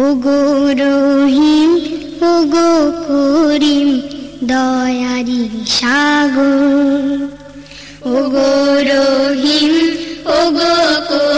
ওগো রহিম ওগো করিম দয়ারি সাগর। ওগো রহিম ওগো করিম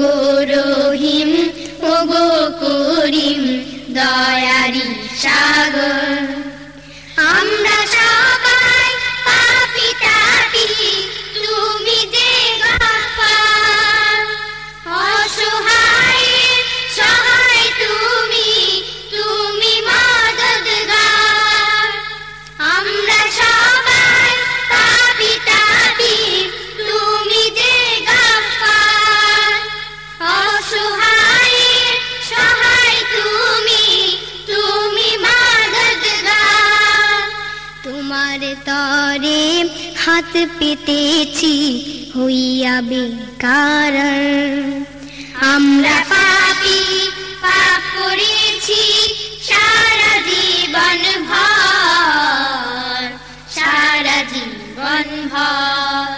ওগো রহিম গো করিম দয়ারি সাগর। তোমার তরে হাত পেতেছি, হইয়া বেকার। আমরা পাপি, পাপ করেছি সারা জীবন ভর, সারা জীবন ভর।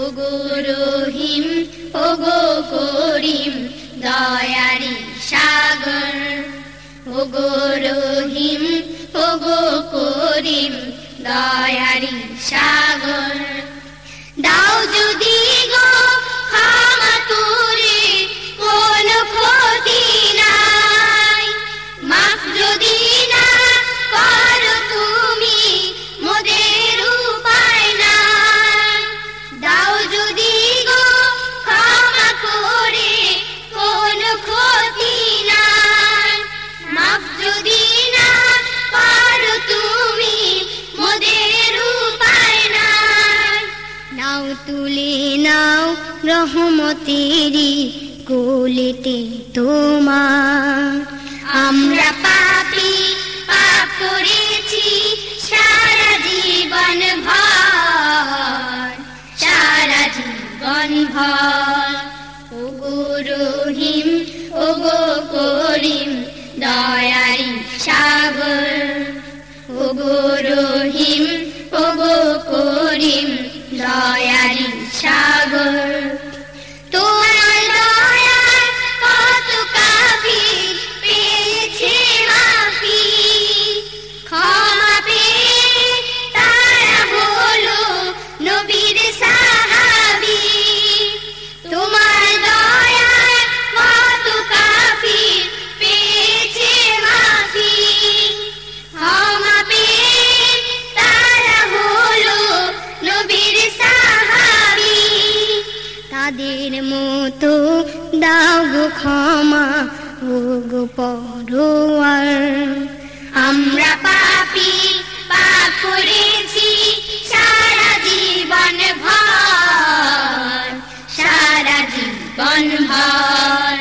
ওগো রহিম, ওগো করিম, দয়ারি সাগর। ওগো রহিম, ওগো করিম দয়ারি সাগর। তুলে নাও রহমতেরি কোলেতে তোমার। আমরা পাপি, পাপ করেছি সারা জীবন ভর, সারা জীবন ভর। ওগো রহিম, ওগো করিম দয়ারি সাগর। ওগো রহিম, ওগো করিম দয়ারি তাদের মতো দাও গো ক্ষমা, ও পরোয়ার। আমরা পাপি, পাপ করেছি, সারা জীবন ভর, সারা জীবন ভর।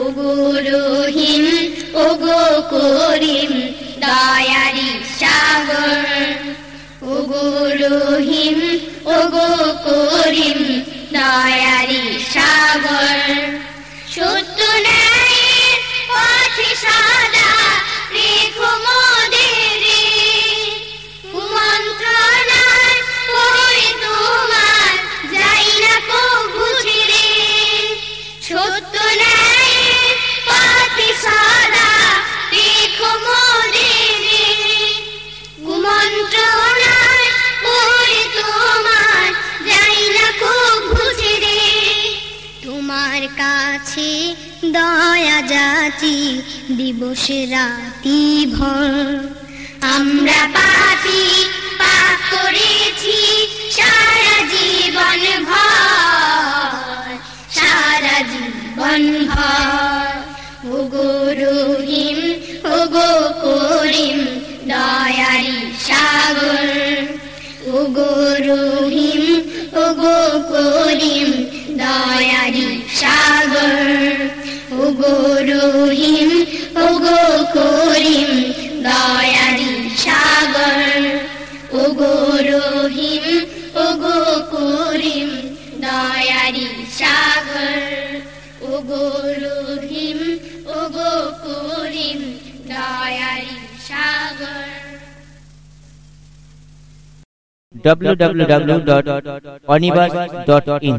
ওগো রহিম ওগো করিম, দয়ারি সাগর। ওগো রহিম ওগো করিম দয়া যাচি দিবস রাতি ভর। আমরা পাপি, পাপ করেছি, সারা জীবন ভর, সারা জীবন ভর। ওগো রহিম, ওগো করিম, দয়ারি সাগর। ওগো রহিম, ওগো করিম দয়ারি সাগর ওগো রহিম করিম দয়ারি সাগর। ওগো রহিম ওগো করিম দয়ারি সাগর। ওগো রহিম ওগো করিম দয়ারি সাগর। www.onibus.in